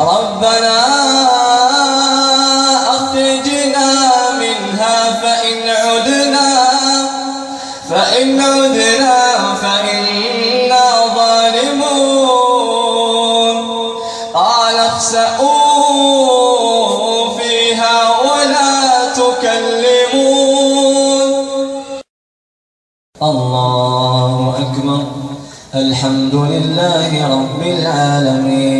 ربنا أخرجنا منها فإن عدنا فإن عدنا فإنا ظالمون. قال اخسئوا فيها ولا تكلمون. الله أكبر. الحمد لله رب العالمين.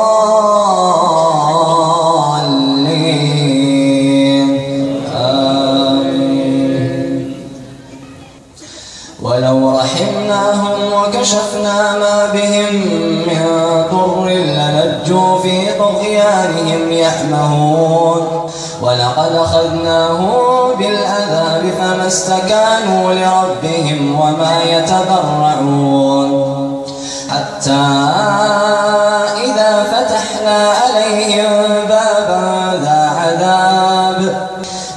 طغيانهم يعمهون ولقد أخذناهم بالعذاب فما استكانوا لربهم وما يتضرعون حتى إذا فتحنا عليهم بابا ذا عذاب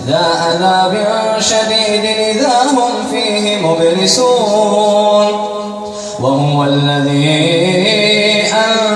ذا عذاب شديد إذا هم فيه مبلسون وهو الذي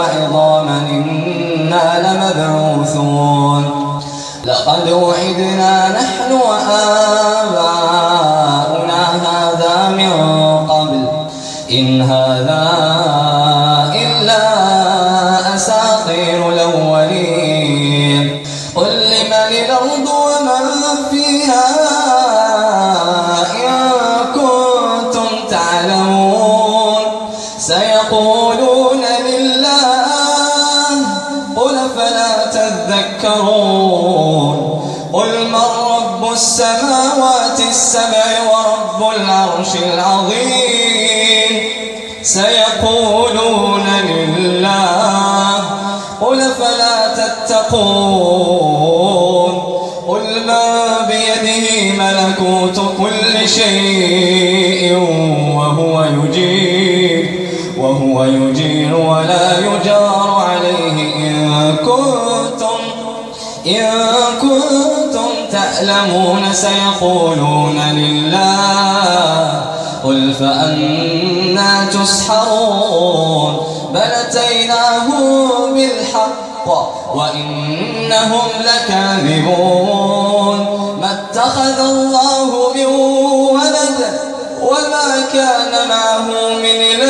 وعظاما إنا لمبعوثون. لقد وعدنا نحن وآباؤنا إن كنتم تعلمون سيقولون لله قل فأنا تسحرون بل أتيناهم بالحق وإنهم لكاذبون ما اتخذ الله من ولد وما كان معه من إله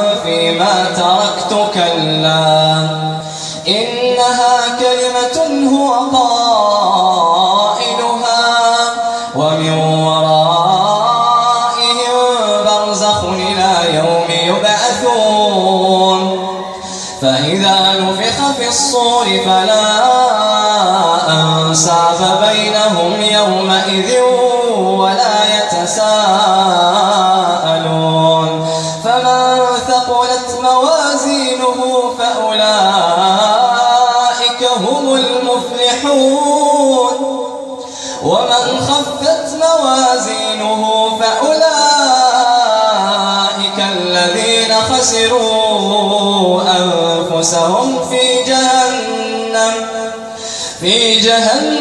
الذين خسروا أنفسهم في جهنم في جهنم.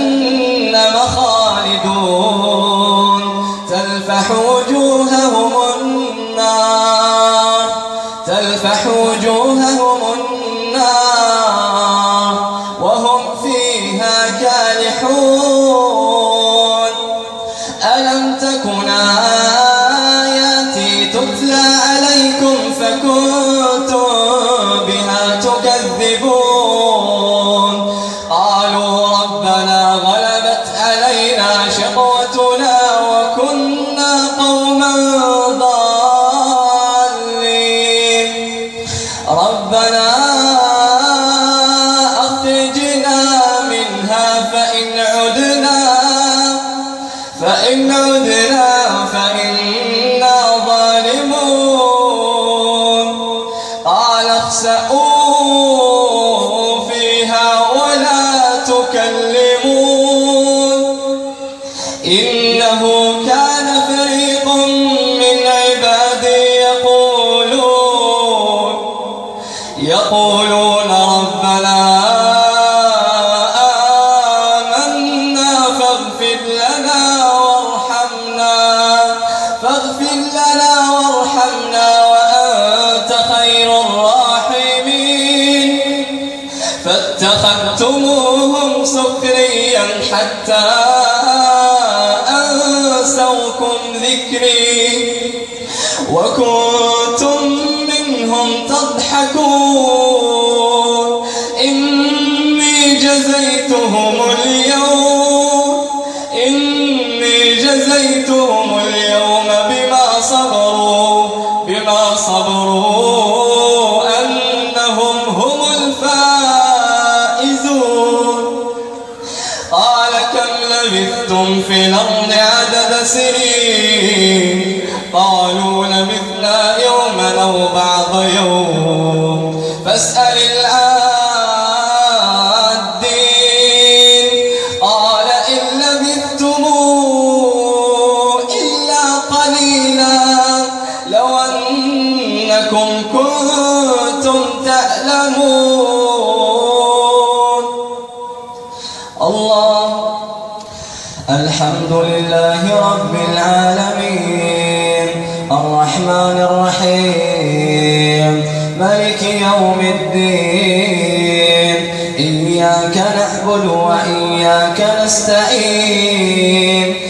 ذكري وكنتم منهم تضحكون. إنكم كنتم تألمون. الله. الحمد لله رب العالمين. الرحمن الرحيم. ملك يوم الدين. إياك نعبد وإياك نستعين.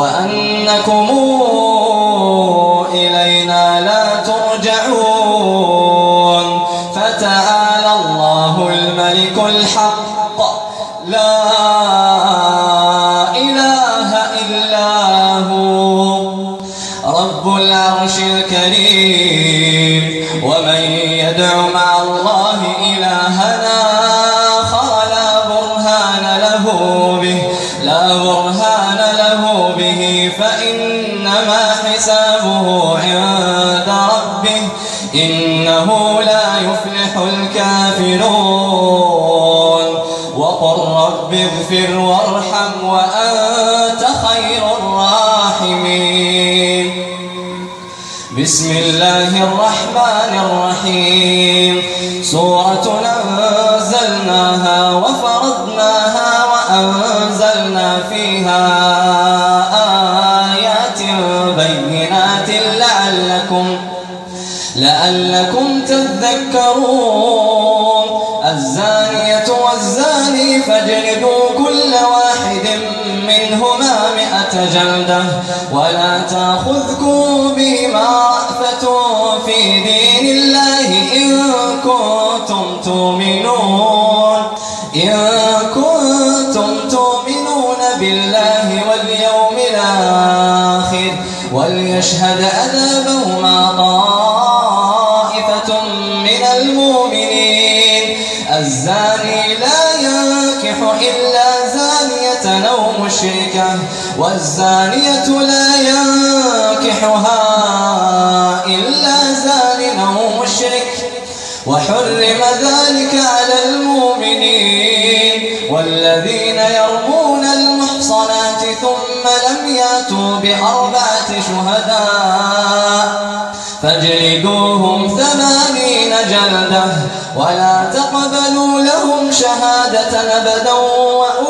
وأنكم غافلون وقل رب اغفر وارحم وأنت خير الراحمين. بسم الله الرحمن الرحيم. سورة نمر جلدة ولا تأخذكم بما رأفة في دين الله إن كنتم تؤمنون. إن كنتم تؤمنون بالله واليوم الآخر وليشهد أذابهما طائفة والزانية لا ينكحها إلا زان أو مشرك. وحرم ذلك على المؤمنين والذين يرمون المحصنات ثم لم يأتوا بأربعة شهداء فاجلدوهم ثمانين جلدة ولا تقبلوا لهم شهادة أبدا وأولئك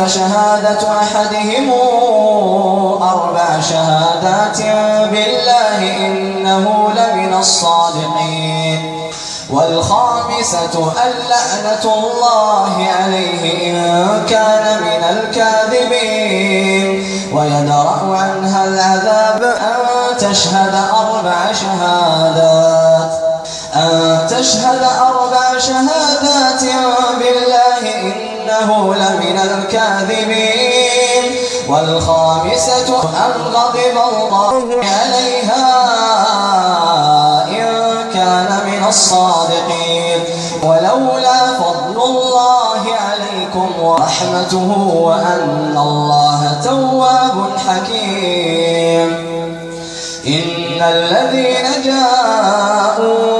فشهادة أحدهم أربع شهادات بالله إنه لمن الصادقين. والخامسة اللعنة الله عليه إن كان من الكاذبين. ويدرأ عنها العذاب أن تشهد أربع شهادات. أن تشهد أربع شهادات بالله إنه لمن الكاذبين والخامسة أن غضب الله عليها إن كان من الصادقين ولولا فضل الله عليكم ورحمته وأن الله تواب حكيم إن الذين جاءوا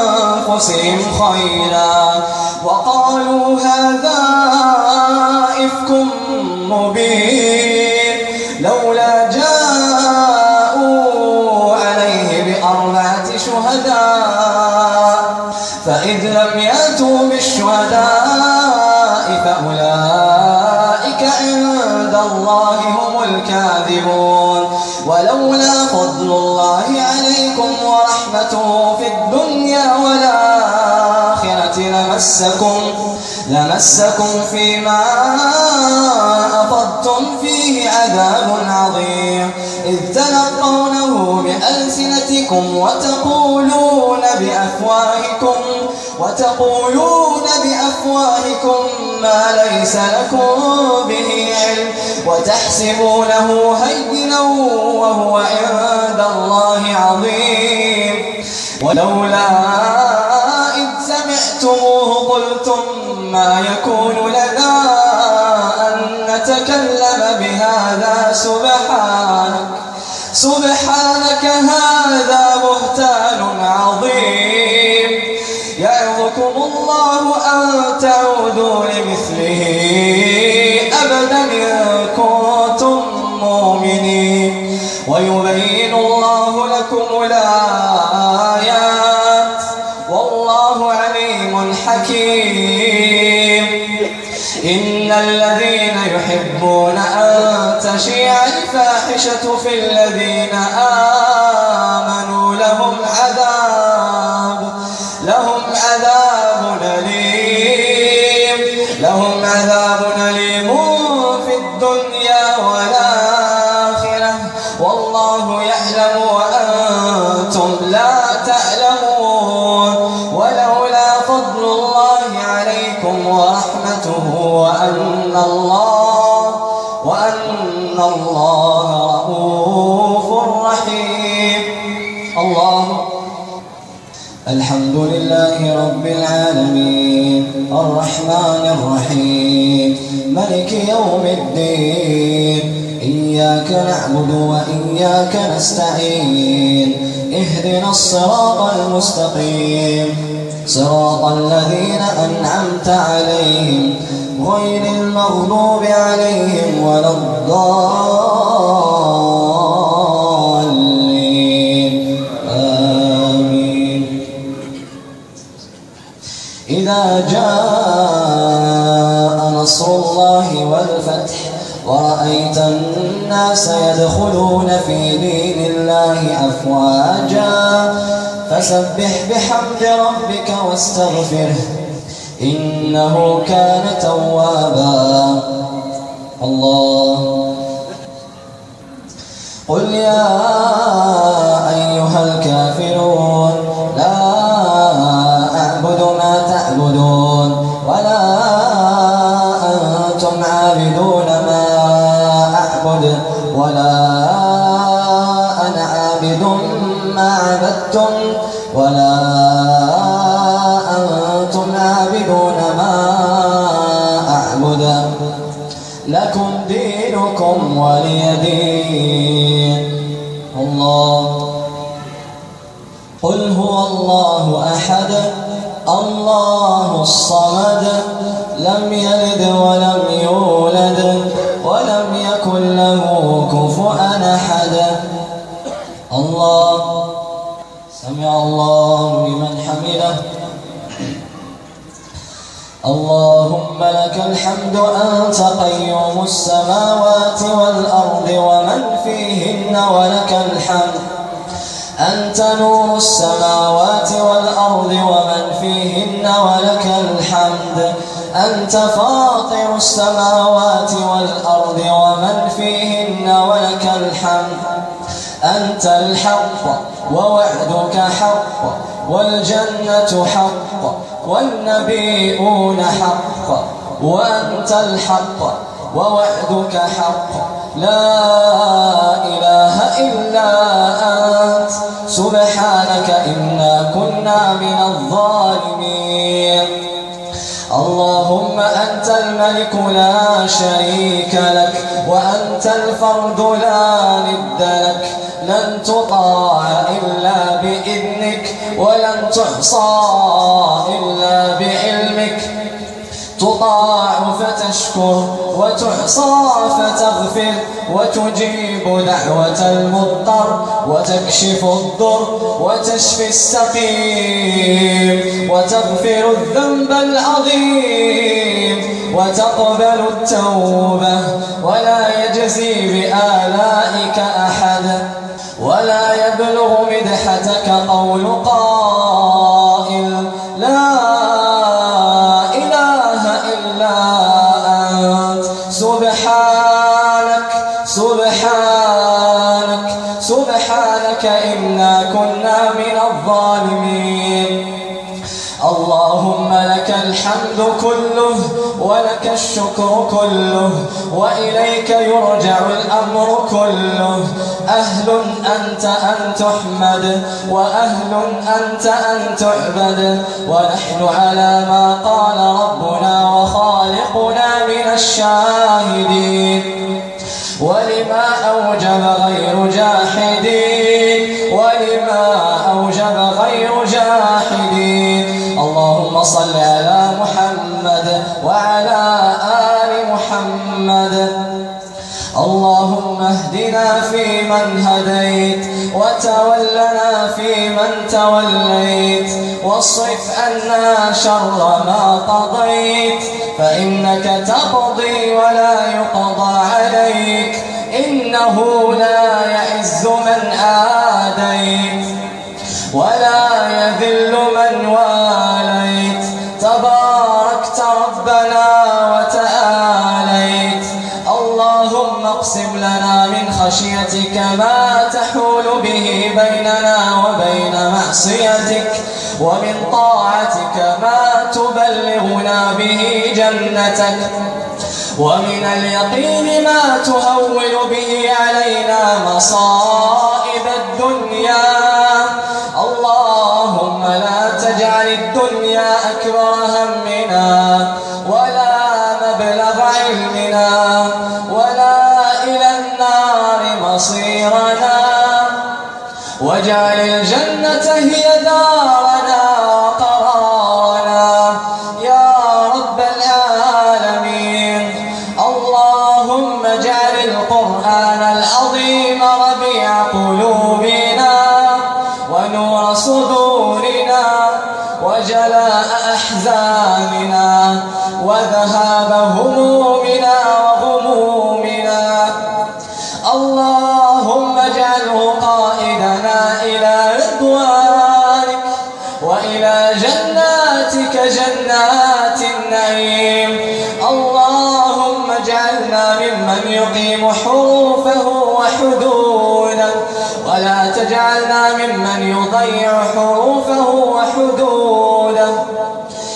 بأنفسهم خيرا. وقالوا هذا إفك مبين. لمسكم لمسكم فيما أفضتم فيه عذاب عظيم. إذ تلقونه بألسنتكم وتقولون بأفواهكم وتقولون بأفواهكم ما ليس لكم به علم وتحسبونه هينا وهو عند الله عظيم. ولولا قلتم ما يكون لنا أن نتكلم بهذا. سبحانك سبحانك هذا يحبون أن تشيع الفاحشة في الذين آمنوا لهم عذاب نعبد وإياك نستعين. اهدنا الصراط المستقيم. صراط الذين أنعمت عليهم غير المغضوب عليهم ولا الضالين. آمين. إذا جاء نصر الله والفتح ورأيت الناس يدخلون في دين الله أفواجا. فسبح بحمد ربك واستغفره إنه كان توابا. الله. قل يا أيها الكافرون الصمد لم يلد ولم يولد ولم يكن له كفؤا أحد. الله سمع الله لمن حمده. اللهم لك الحمد أنت قيوم السماوات والأرض ومن فيهن ولك الحمد. أنت نور السماوات والأرض ومن فيهن ولك الحمد. أنت فاطر السماوات والأرض ومن فيهن ولك الحمد. أنت الحق ووعدك حق والجنة حق والنبيون حق. وأنت الحق ووعدك حق لا إله إلا أنت. سبحانك إنا كنا من الظالمين. اللهم أنت الملك لا شريك لك وأنت الفرد لا ند لك. لن تطاع إلا بإذنك ولن تحصى إلا بعلمك. تطاع فتشكر وتحصى فتغفر وتجيب دعوة المضطر وتكشف الضر وتشفي السقيم وتغفر الذنب العظيم وتقبل التوبة ولا يجزي بآلائك أحد ولا يبلغ مدحتك قول اللهم لك الحمد كله ولك الشكر كله وإليك يرجع الأمر كله. أهل أنت أن تحمد وأهل أنت أن تعبد ونحن على ما قال ربنا وخالقنا من الشاهدين. ولما أوجب غير جاحدين. ولما أوجب غير جاحدين. اللهم صل على محمد وعلى آل محمد. اللهم اهدنا فيمن هديت وتولنا فيمن توليت. واصرف عنا شر ما قضيت. فإنك تقضي ولا يقضى عليك. إنه لا ومن طاعتك ما تبلغنا به جنتك ومن اليقين ما تهول به علينا مصائب الدنيا. اللهم لا تجعل الدنيا أكبر همنا ولا مبلغ علمنا ولا إلى النار مصيرنا. واجعل الجنة هي دارنا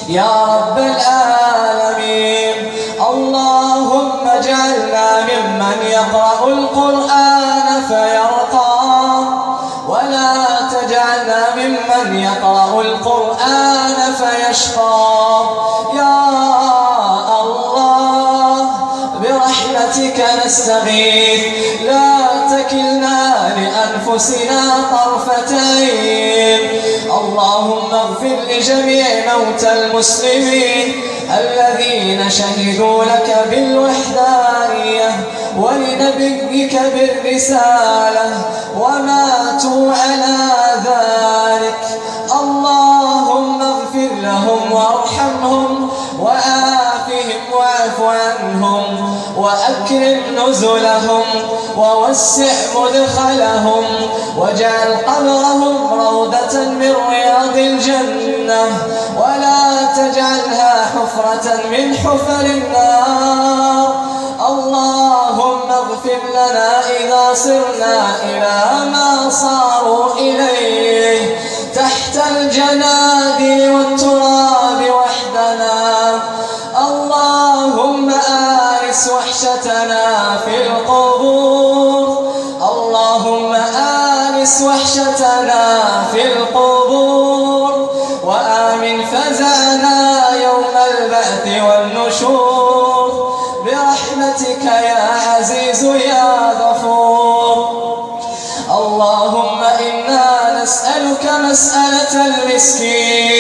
يا رب العالمين. اللهم اجعلنا ممن يقرأ القرآن فيرقى. ولا تجعلنا ممن يقرأ القرآن فيشقى. يا الله برحمتك نستغيث. لا تكلنا لأنفسنا طرفة عين اللهم اغفر لجميع موتى المسلمين الذين شهدوا لك بالوحدانية ولنبيك بالرسالة وماتوا على ذلك. اللهم اغفر لهم وارحمهم وآفهم واعف عنهم. وأكرم نزلهم ووسع مدخلهم واجعل قبرهم روضة من رياض الجنة ولا تجعلها حفرة من حفر النار. اللهم اغفر لنا إذا صرنا إلى ما صاروا إليه تحت الجناد آنس وحشتنا في القبور وآمن فزعنا يوم البعث والنشور. برحمتك يا عزيز يا غفور. اللهم إنا نسألك مسألة المسكين.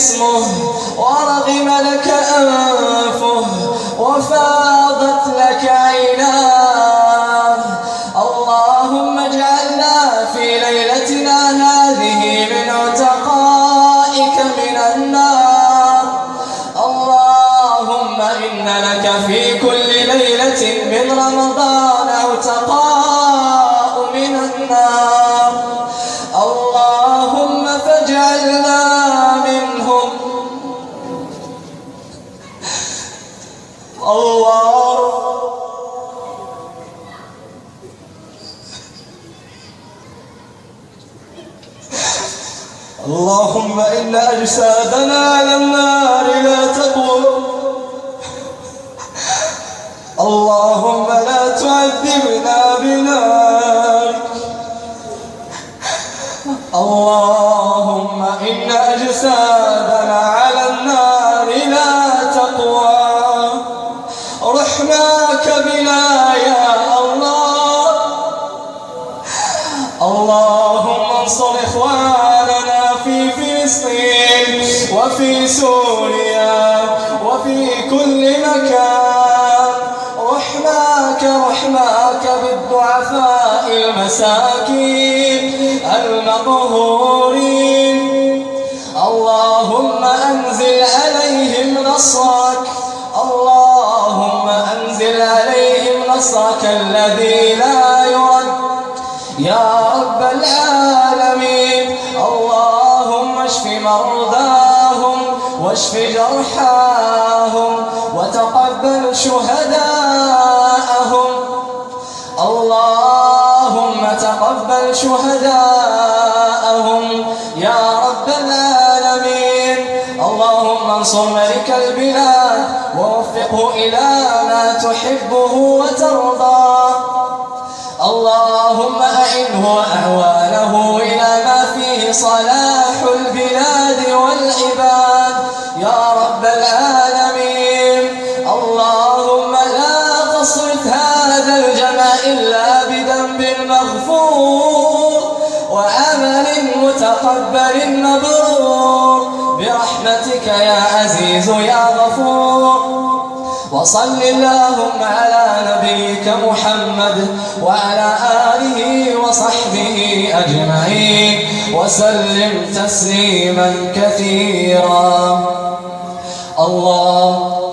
جسمه ورغم لك أنفه وفاضت لك عيناه. اللهم اجعلنا في ليلتنا هذه من عتقائك من النار. اللهم إن لك في كل ليلة من رمضان عتقاء من النار. إن وفي سوريا وفي كل مكان. رحماك رحماك بالضعفاء المساكين المقهورين اللهم أنزل عليهم نصرك اللهم أنزل عليهم نصرك الذي لا واشف جرحاهم وتقبل شهداءهم. اللهم تقبل شهداءهم يا رب العالمين. اللهم انصر ملك البلاد ووفقه إلى ما تحبه وترضى. اللهم أعنه وأعوانه إلى ما فيه صلاح البلاد والعباد. متقبل مبرور برحمتك يا عزيز يا غفور. وصل اللهم على نبيك محمد وعلى آله وصحبه أجمعين. وسلم تسليما كثيرا. الله